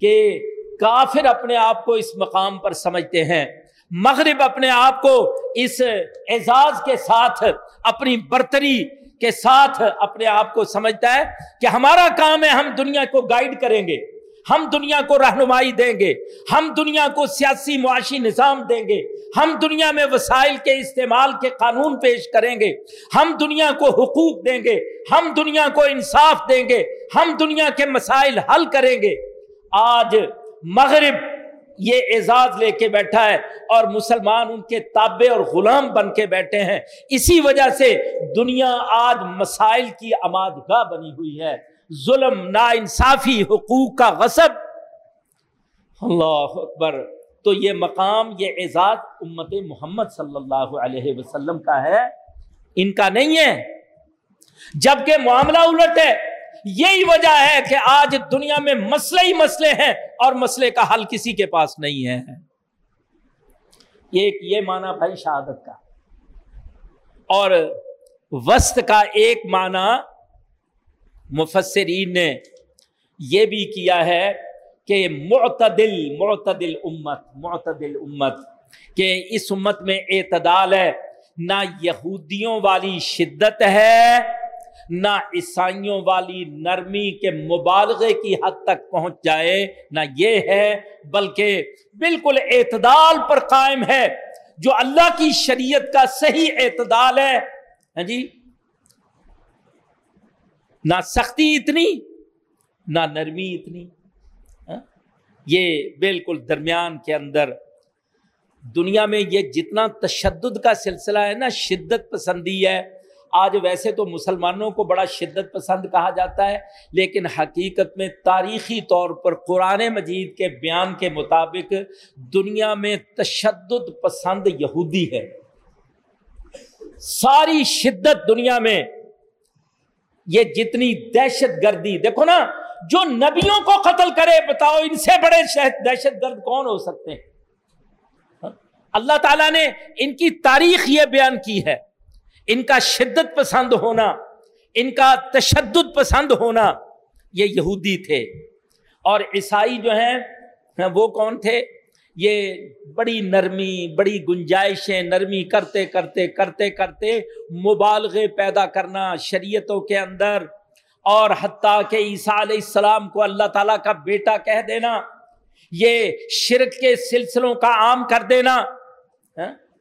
کہ کافر اپنے آپ کو اس مقام پر سمجھتے ہیں۔ مغرب اپنے آپ کو اس اعزاز کے ساتھ اپنی برتری کے ساتھ اپنے آپ کو سمجھتا ہے کہ ہمارا کام ہے ہم دنیا کو گائیڈ کریں گے، ہم دنیا کو رہنمائی دیں گے، ہم دنیا کو سیاسی معاشی نظام دیں گے، ہم دنیا میں وسائل کے استعمال کے قانون پیش کریں گے، ہم دنیا کو حقوق دیں گے، ہم دنیا کو انصاف دیں گے، ہم دنیا کے مسائل حل کریں گے۔ آج مغرب یہ اعزاز لے کے بیٹھا ہے اور مسلمان ان کے تابع اور غلام بن کے بیٹھے ہیں۔ اسی وجہ سے دنیا آج مسائل کی آمادگاہ بنی ہوئی ہے۔ ظلم نا انصافی حقوق کا غصب۔ اللہ اکبر۔ تو یہ مقام، یہ اعزاز امت محمد صلی اللہ علیہ وسلم کا ہے۔ ان کا نہیں ہے۔ جبکہ معاملہ الٹ ہے۔ یہی وجہ ہے کہ آج دنیا میں مسئلہ ہی مسئلے ہیں اور مسئلے کا حل کسی کے پاس نہیں ہے۔ ایک یہ مانا بھائی شہادت کا۔ اور وسط کا ایک معنی مفسرین نے یہ بھی کیا ہے کہ معتدل معتدل امت معتدل امت کہ اس امت میں اعتدال ہے۔ نہ یہودیوں والی شدت ہے نہ عیسائیوں والی نرمی کے مبالغے کی حد تک پہنچ جائے، نہ یہ ہے، بلکہ بالکل اعتدال پر قائم ہے۔ جو اللہ کی شریعت کا صحیح اعتدال ہے ہاں جی؟ نہ سختی اتنی، نہ نرمی اتنی۔ ہاں؟ یہ بالکل درمیان کے اندر دنیا میں یہ جتنا تشدد کا سلسلہ ہے نا شدت پسندی ہے۔ آج ویسے تو مسلمانوں کو بڑا شدت پسند کہا جاتا ہے، لیکن حقیقت میں تاریخی طور پر قرآن مجید کے بیان کے مطابق دنیا میں تشدد پسند یہودی ہے۔ ساری شدت دنیا میں یہ جتنی دہشت گردی، دیکھو نا، جو نبیوں کو قتل کرے، بتاؤ ان سے بڑے دہشت گرد کون ہو سکتے ہیں؟ ہاں؟ اللہ تعالیٰ نے ان کی تاریخ یہ بیان کی ہے۔ ان کا شدت پسند ہونا، ان کا تشدد پسند ہونا، یہ یہودی تھے۔ اور عیسائی جو ہیں وہ کون تھے؟ یہ بڑی نرمی، بڑی گنجائشیں نرمی کرتے کرتے کرتے کرتے مبالغے پیدا کرنا شریعتوں کے اندر، اور حتیٰ کہ عیسیٰ علیہ السلام کو اللہ تعالیٰ کا بیٹا کہہ دینا، یہ شرک کے سلسلوں کا عام کر دینا۔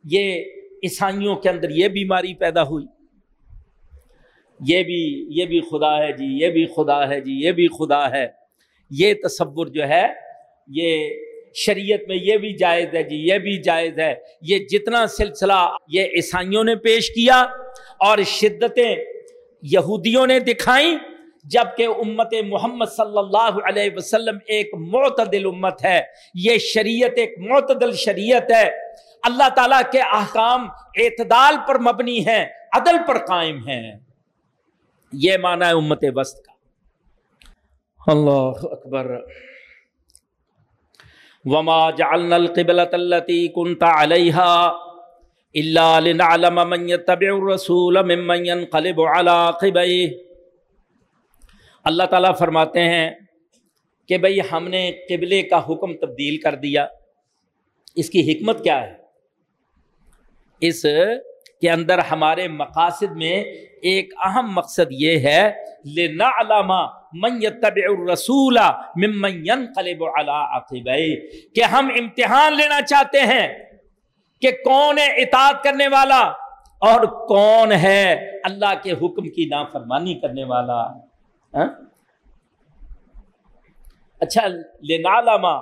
یہ عیسائیوں کے اندر یہ بیماری پیدا ہوئی۔ یہ بھی یہ بھی خدا ہے جی یہ بھی خدا ہے جی یہ بھی خدا ہے۔ یہ تصور جو ہے، یہ شریعت میں یہ بھی جائز ہے جی یہ بھی جائز ہے۔ یہ جتنا سلسلہ یہ عیسائیوں نے پیش کیا اور شدتیں یہودیوں نے دکھائیں جبکہ امت محمد صلی اللہ علیہ وسلم ایک معتدل امت ہے۔ یہ شریعت ایک معتدل شریعت ہے۔ اللہ تعالیٰ کے احکام اعتدال پر مبنی ہے عدل پر قائم ہے یہ مانا ہے امت وسط کا۔ اللہ اکبر۔ وما جعلنا القبلة التي كنت عليها إلا لنعلم من يتبع الرسول ممن ينقلب على عقبيه اللہ تعالیٰ فرماتے ہیں کہ بھئی ہم نے قبلے کا حکم تبدیل کر دیا۔ اس کی حکمت کیا ہے؟ اس کے اندر ہمارے مقاصد میں ایک اہم مقصد یہ ہے لینا علامہ من يتبع الرسول ممن ينقلب على عقبيه کہ ہم امتحان لینا چاہتے ہیں کہ کون ہے اطاعت کرنے والا اور کون ہے اللہ کے حکم کی نافرمانی کرنے والا۔ ہاں؟ اچھا لینا علامہ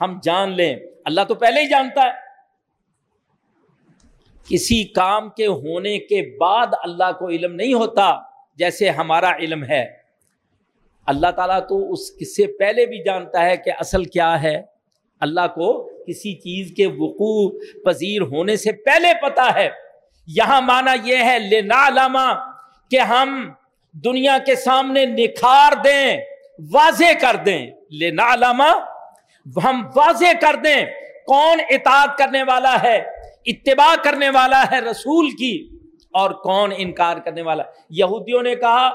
ہم جان لیں۔ اللہ تو پہلے ہی جانتا ہے۔ کسی کام کے ہونے کے بعد اللہ کو علم نہیں ہوتا جیسے ہمارا علم ہے۔ اللہ تعالیٰ تو اس سے پہلے بھی جانتا ہے کہ اصل کیا ہے۔ اللہ کو کسی چیز کے وقوع پذیر ہونے سے پہلے پتا ہے۔ یہاں مانا یہ ہے لینا علامہ کہ ہم دنیا کے سامنے نکھار دیں، واضح کر دیں۔ لینا علامہ ہم واضح کر دیں کون اطاعت کرنے والا ہے۔ اتباع کرنے والا ہے رسول کی اور کون انکار کرنے والا یہودیوں نے کہا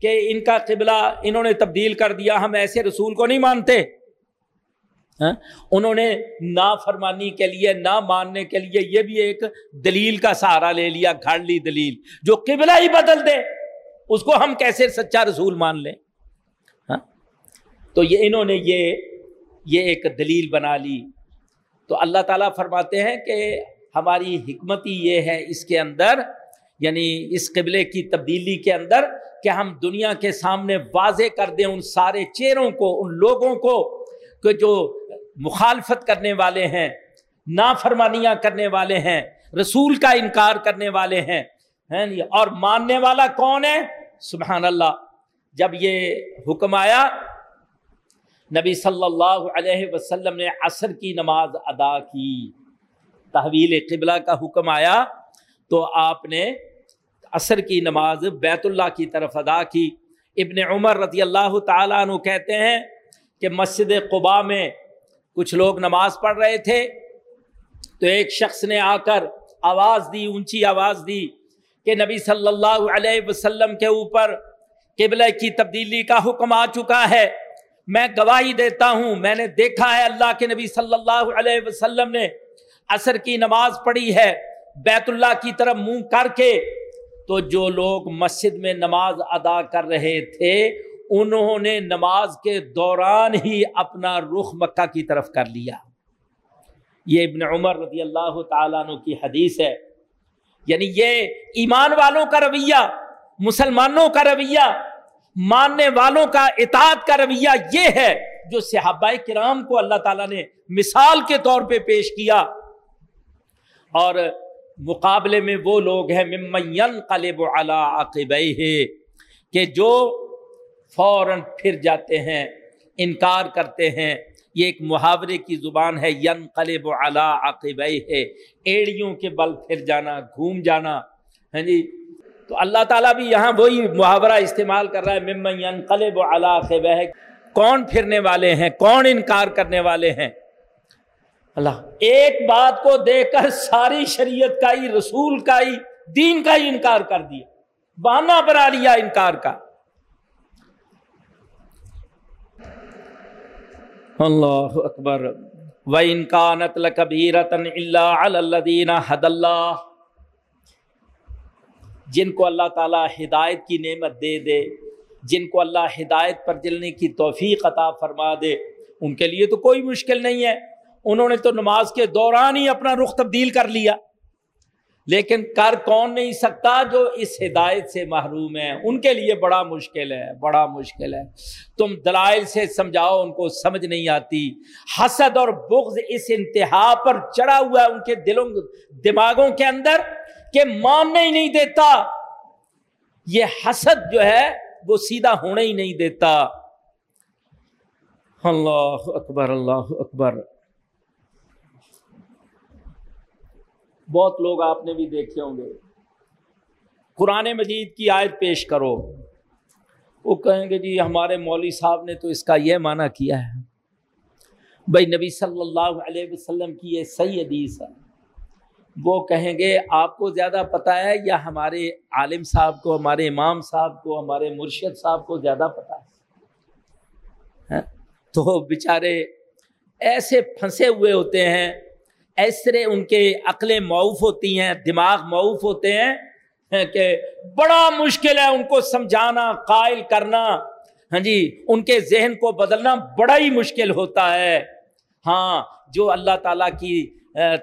کہ ان کا قبلہ انہوں نے تبدیل کر دیا، ہم ایسے رسول کو نہیں مانتے۔ ہاں؟ انہوں نے نا فرمانی کے لیے، نہ ماننے کے لیے یہ بھی ایک دلیل کا سہارا لے لیا، گھڑ لی دلیل۔ جو قبلہ ہی بدل دے، اس کو ہم کیسے سچا رسول مان لیں؟ ہاں؟ تو یہ انہوں نے یہ یہ ایک دلیل بنا لی۔ تو اللہ تعالیٰ فرماتے ہیں کہ ہماری حکمت ہی یہ ہے اس کے اندر یعنی اس قبلے کی تبدیلی کے اندر، کہ ہم دنیا کے سامنے واضح کر دیں ان سارے چہروں کو، ان لوگوں کو، کہ جو مخالفت کرنے والے ہیں، نافرمانیاں کرنے والے ہیں، رسول کا انکار کرنے والے ہیں اور ماننے والا کون ہے؟ سبحان اللہ۔ جب یہ حکم آیا، نبی صلی اللہ علیہ وسلم نے عصر کی نماز ادا کی۔ تحویل قبلہ کا حکم آیا تو آپ نے عصر کی نماز بیت اللہ کی طرف ادا کی۔ ابن عمر رضی اللہ تعالیٰ عنہ کہتے ہیں کہ مسجد قبا میں کچھ لوگ نماز پڑھ رہے تھے تو ایک شخص نے آ کر آواز دی، اونچی آواز دی کہ نبی صلی اللہ علیہ وسلم کے اوپر قبلہ کی تبدیلی کا حکم آ چکا ہے۔ میں گواہی دیتا ہوں، میں نے دیکھا ہے اللہ کے نبی صلی اللہ علیہ وسلم نے عصر کی نماز پڑھی ہے، بیت اللہ کی طرف منہ کر کے، تو جو لوگ مسجد میں نماز ادا کر رہے تھے، انہوں نے نماز کے دوران ہی اپنا رخ مکہ کی طرف کر لیا۔ یہ ابن عمر رضی اللہ تعالیٰ عنہ کی حدیث ہے۔ یعنی یہ ایمان والوں کا رویہ، مسلمانوں کا رویہ، ماننے والوں کا اطاعت کا رویہ یہ ہے جو صحابہ کرام کو اللہ تعالیٰ نے مثال کے طور پہ پیش کیا۔ اور مقابلے میں وہ لوگ ہیں ممین قلب عقب کہ جو فوراً پھر جاتے ہیں، انکار کرتے ہیں۔ یہ ایک محاورے کی زبان ہے ین قلب علا عقب ہے ایڑیوں کے بل پھر جانا، گھوم جانا۔ ہاں جی؟ تو اللہ تعالیٰ بھی یہاں وہی محاورہ استعمال کر رہا ہے ممین قلب و علاقے کون پھرنے والے ہیں، کون انکار کرنے والے ہیں؟ اللہ ایک بات کو دیکھ کر ساری شریعت کا ہی، رسول کا ہی، دین کا ہی انکار کر دیا۔ بہانا بنا لیا انکار کا۔ اللہ اکبر۔ و انکانت لکبیرتن اللہ الدین حد اللہ۔ جن کو اللہ تعالیٰ ہدایت کی نعمت دے دے، جن کو اللہ ہدایت پر جلنے کی توفیق عطا فرما دے، ان کے لیے تو کوئی مشکل نہیں ہے۔ انہوں نے تو نماز کے دوران ہی اپنا رخ تبدیل کر لیا۔ لیکن کر کون نہیں سکتا جو اس ہدایت سے محروم ہے ان کے لیے بڑا مشکل ہے، بڑا مشکل ہے۔ تم دلائل سے سمجھاؤ، ان کو سمجھ نہیں آتی۔ حسد اور بغض اس انتہا پر چڑھا ہوا ہے ان کے دلوں، دماغوں کے اندر کہ ماننے ہی نہیں دیتا۔ یہ حسد جو ہے، وہ سیدھا ہونے ہی نہیں دیتا۔ اللہ اکبر اللہ اکبر۔ بہت لوگ آپ نے بھی دیکھے ہوں گے۔ قرآن مجید کی آیت پیش کرو۔ وہ کہیں گے جی ہمارے مولوی صاحب نے تو اس کا یہ معنی کیا ہے۔ بھائی نبی صلی اللہ علیہ وسلم کی یہ صحیح حدیث ہے۔ وہ کہیں گے آپ کو زیادہ پتہ ہے یا ہمارے عالم صاحب کو، ہمارے امام صاحب کو، ہمارے مرشد صاحب کو زیادہ پتہ ہے؟ ہاں؟ تو بیچارے ایسے پھنسے ہوئے ہوتے ہیں ایسے ان کے عقلیں معاف ہوتی ہیں، دماغ معاف ہوتے ہیں ہاں، کہ بڑا مشکل ہے ان کو سمجھانا، قائل کرنا ہاں جی ان کے ذہن کو بدلنا بڑا ہی مشکل ہوتا ہے۔ ہاں جو اللہ تعالیٰ کی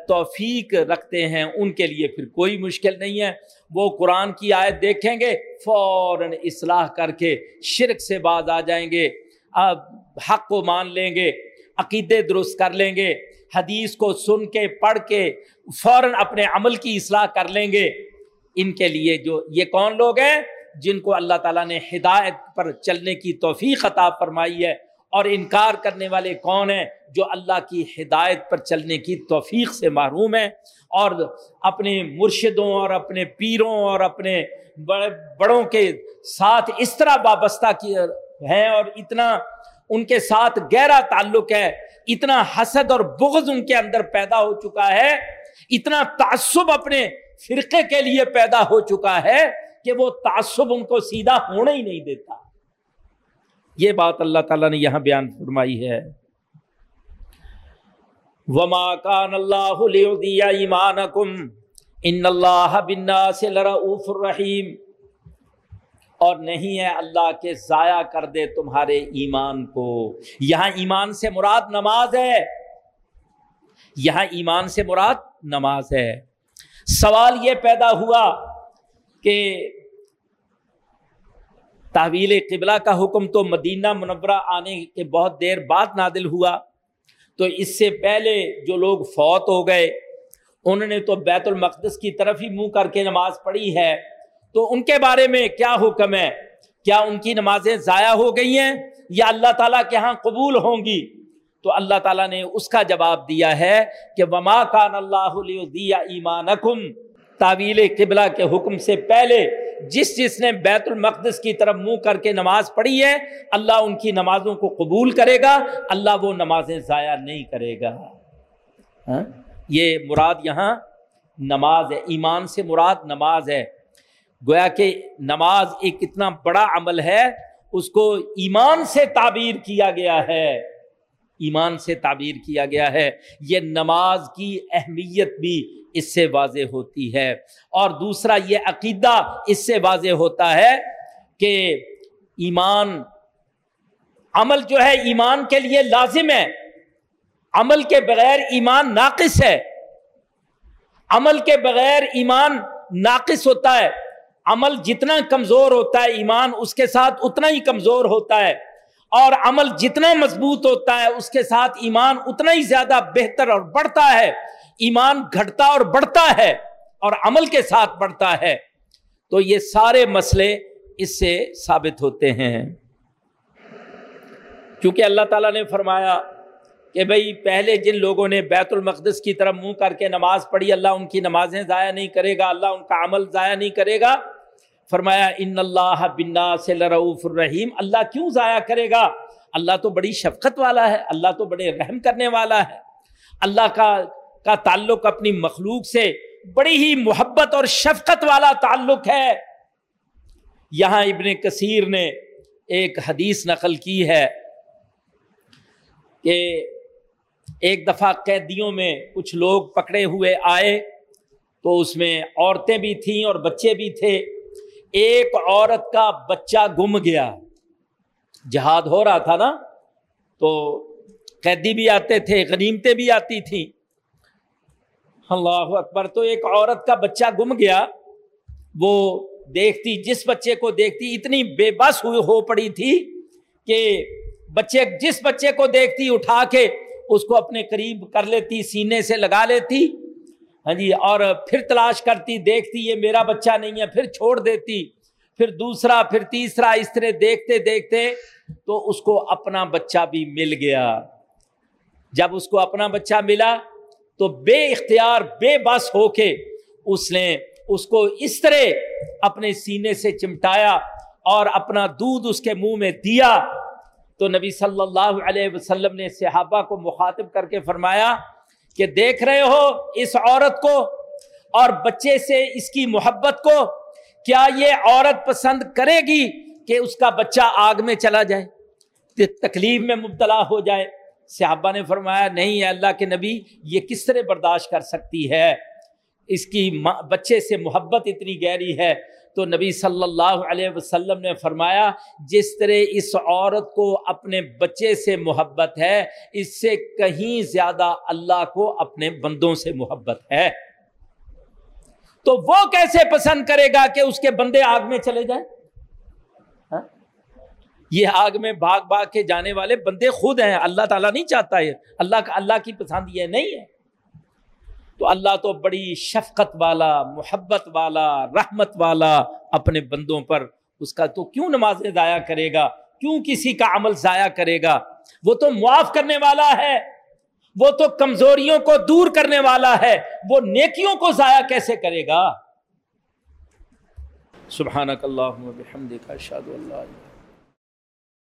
توفیق رکھتے ہیں، ان کے لیے پھر کوئی مشکل نہیں ہے۔ وہ قرآن کی آیت دیکھیں گے، فوراً اصلاح کر کے شرک سے باز آ جائیں گے۔ اب حق کو مان لیں گے، عقیدے درست کر لیں گے۔ حدیث کو سن کے، پڑھ کے فوراً اپنے عمل کی اصلاح کر لیں گے۔ ان کے لیے جو یہ کون لوگ ہیں؟ جن کو اللہ تعالیٰ نے ہدایت پر چلنے کی توفیق عطا فرمائی ہے۔ اور انکار کرنے والے کون ہیں؟ جو اللہ کی ہدایت پر چلنے کی توفیق سے محروم ہیں۔ اور اپنے مرشدوں اور اپنے پیروں اور اپنے بڑے بڑوں کے ساتھ اس طرح وابستہ ہیں اور اتنا ان کے ساتھ گہرا تعلق ہے۔ اتنا حسد اور بغض ان کے اندر پیدا ہو چکا ہے، اتنا تعصب اپنے فرقے کے لیے پیدا ہو چکا ہے کہ وہ تعصب ان کو سیدھا ہونے ہی نہیں دیتا۔ یہ بات اللہ تعالیٰ نے یہاں بیان فرمائی ہے۔ وما کان اللہ ایمان ان اللہ بنا سے لڑا الرحیم اور نہیں ہے اللہ کے ضائع کر دے تمہارے ایمان کو۔ یہاں ایمان سے مراد نماز ہے۔ یہاں ایمان سے مراد نماز ہے۔ سوال یہ پیدا ہوا کہ تحویل قبلہ کا حکم تو مدینہ منورہ آنے کے بہت دیر بعد نادل ہوا۔ تو اس سے پہلے جو لوگ فوت ہو گئے، انہوں نے تو بیت المقدس کی طرف ہی منہ کر کے نماز پڑھی ہے۔ تو ان کے بارے میں کیا حکم ہے؟ کیا ان کی نمازیں ضائع ہو گئی ہیں؟ یا اللہ تعالیٰ کے ہاں قبول ہوں گی؟ تو اللہ تعالیٰ نے اس کا جواب دیا ہے کہ وما کان اللہ دیا ایمان تعویل قبلہ کے حکم سے پہلے جس جس نے بیت المقدس کی طرف منہ کر کے نماز پڑھی ہے، اللہ ان کی نمازوں کو قبول کرے گا، اللہ وہ نمازیں ضائع نہیں کرے گا۔ ہاں؟ یہ مراد یہاں نماز ہے ایمان سے مراد نماز ہے۔ گویا کہ نماز ایک اتنا بڑا عمل ہے، اس کو ایمان سے تعبیر کیا گیا ہے۔ ایمان سے تعبیر کیا گیا ہے۔ یہ نماز کی اہمیت بھی اس سے واضح ہوتی ہے۔ اور دوسرا یہ عقیدہ اس سے واضح ہوتا ہے کہ ایمان، عمل جو ہے ایمان کے لیے لازم ہے۔ عمل کے بغیر ایمان ناقص ہے۔ عمل کے بغیر ایمان ناقص ہوتا ہے۔ عمل جتنا کمزور ہوتا ہے ایمان اس کے ساتھ اتنا ہی کمزور ہوتا ہے اور عمل جتنا مضبوط ہوتا ہے اس کے ساتھ ایمان اتنا ہی زیادہ بہتر اور بڑھتا ہے۔ ایمان گھٹتا اور بڑھتا ہے اور عمل کے ساتھ بڑھتا ہے۔ تو یہ سارے مسئلے اس سے ثابت ہوتے ہیں۔ کیونکہ اللہ تعالیٰ نے فرمایا کہ بھائی پہلے جن لوگوں نے بیت المقدس کی طرف منہ کر کے نماز پڑھی، اللہ ان کی نمازیں ضائع نہیں کرے گا، اللہ ان کا عمل ضائع نہیں کرے گا۔ فرمایا ان اللہ بنا سے لرعف الرحیم اللہ کیوں ضائع کرے گا؟ اللہ تو بڑی شفقت والا ہے، اللہ تو بڑے رحم کرنے والا ہے۔ اللہ کا کا تعلق اپنی مخلوق سے بڑی ہی محبت اور شفقت والا تعلق ہے۔ یہاں ابن کثیر نے ایک حدیث نقل کی ہے کہ ایک دفعہ قیدیوں میں کچھ لوگ پکڑے ہوئے آئے تو اس میں عورتیں بھی تھیں اور بچے بھی تھے۔ ایک عورت کا بچہ گم گیا۔ جہاد ہو رہا تھا نا، تو قیدی بھی آتے تھے، غنیمتیں بھی آتی تھیں۔ اللہ اکبر، تو ایک عورت کا بچہ گم گیا۔ وہ دیکھتی، جس بچے کو دیکھتی، اتنی بے بس ہو پڑی تھی کہ بچے، جس بچے کو دیکھتی، اٹھا کے اس کو اپنے قریب کر لیتی، سینے سے لگا لیتی۔ ہاں جی اور پھر تلاش کرتی، دیکھتی، یہ میرا بچہ نہیں ہے، پھر چھوڑ دیتی، پھر دوسرا، پھر تیسرا، اس طرح دیکھتے دیکھتے تو اس کو اپنا بچہ بھی مل گیا۔ جب اس کو اپنا بچہ ملا تو بے اختیار، بے بس ہو کے اس نے اس کو اس طرح اپنے سینے سے چمٹایا اور اپنا دودھ اس کے منہ میں دیا۔ تو نبی صلی اللہ علیہ وسلم نے صحابہ کو مخاطب کر کے فرمایا کہ دیکھ رہے ہو اس عورت کو اور بچے سے اس کی محبت کو، کیا یہ عورت پسند کرے گی کہ اس کا بچہ آگ میں چلا جائے تکلیف میں مبتلا ہو جائے؟ صحابہ نے فرمایا، نہیں ہے اللہ کے نبی، یہ کس طرح برداشت کر سکتی ہے؟ اس کی بچے سے محبت اتنی گہری ہے تو نبی صلی اللہ علیہ وسلم نے فرمایا، جس طرح اس عورت کو اپنے بچے سے محبت ہے، اس سے کہیں زیادہ اللہ کو اپنے بندوں سے محبت ہے۔ تو وہ کیسے پسند کرے گا کہ اس کے بندے آگ میں چلے جائیں؟ ہاں؟ یہ آگ میں بھاگ بھاگ کے جانے والے بندے خود ہیں، اللہ تعالیٰ نہیں چاہتا ہے اللہ کا اللہ کی پسند یہ نہیں ہے۔ تو اللہ تو بڑی شفقت والا، محبت والا، رحمت والا اپنے بندوں پر اس کا تو کیوں نمازیں ضائع کرے گا؟ کیوں کسی کا عمل ضائع کرے گا؟ وہ تو معاف کرنے والا ہے، وہ تو کمزوریوں کو دور کرنے والا ہے، وہ نیکیوں کو ضائع کیسے کرے گا؟ سبحانک اللہ اللہ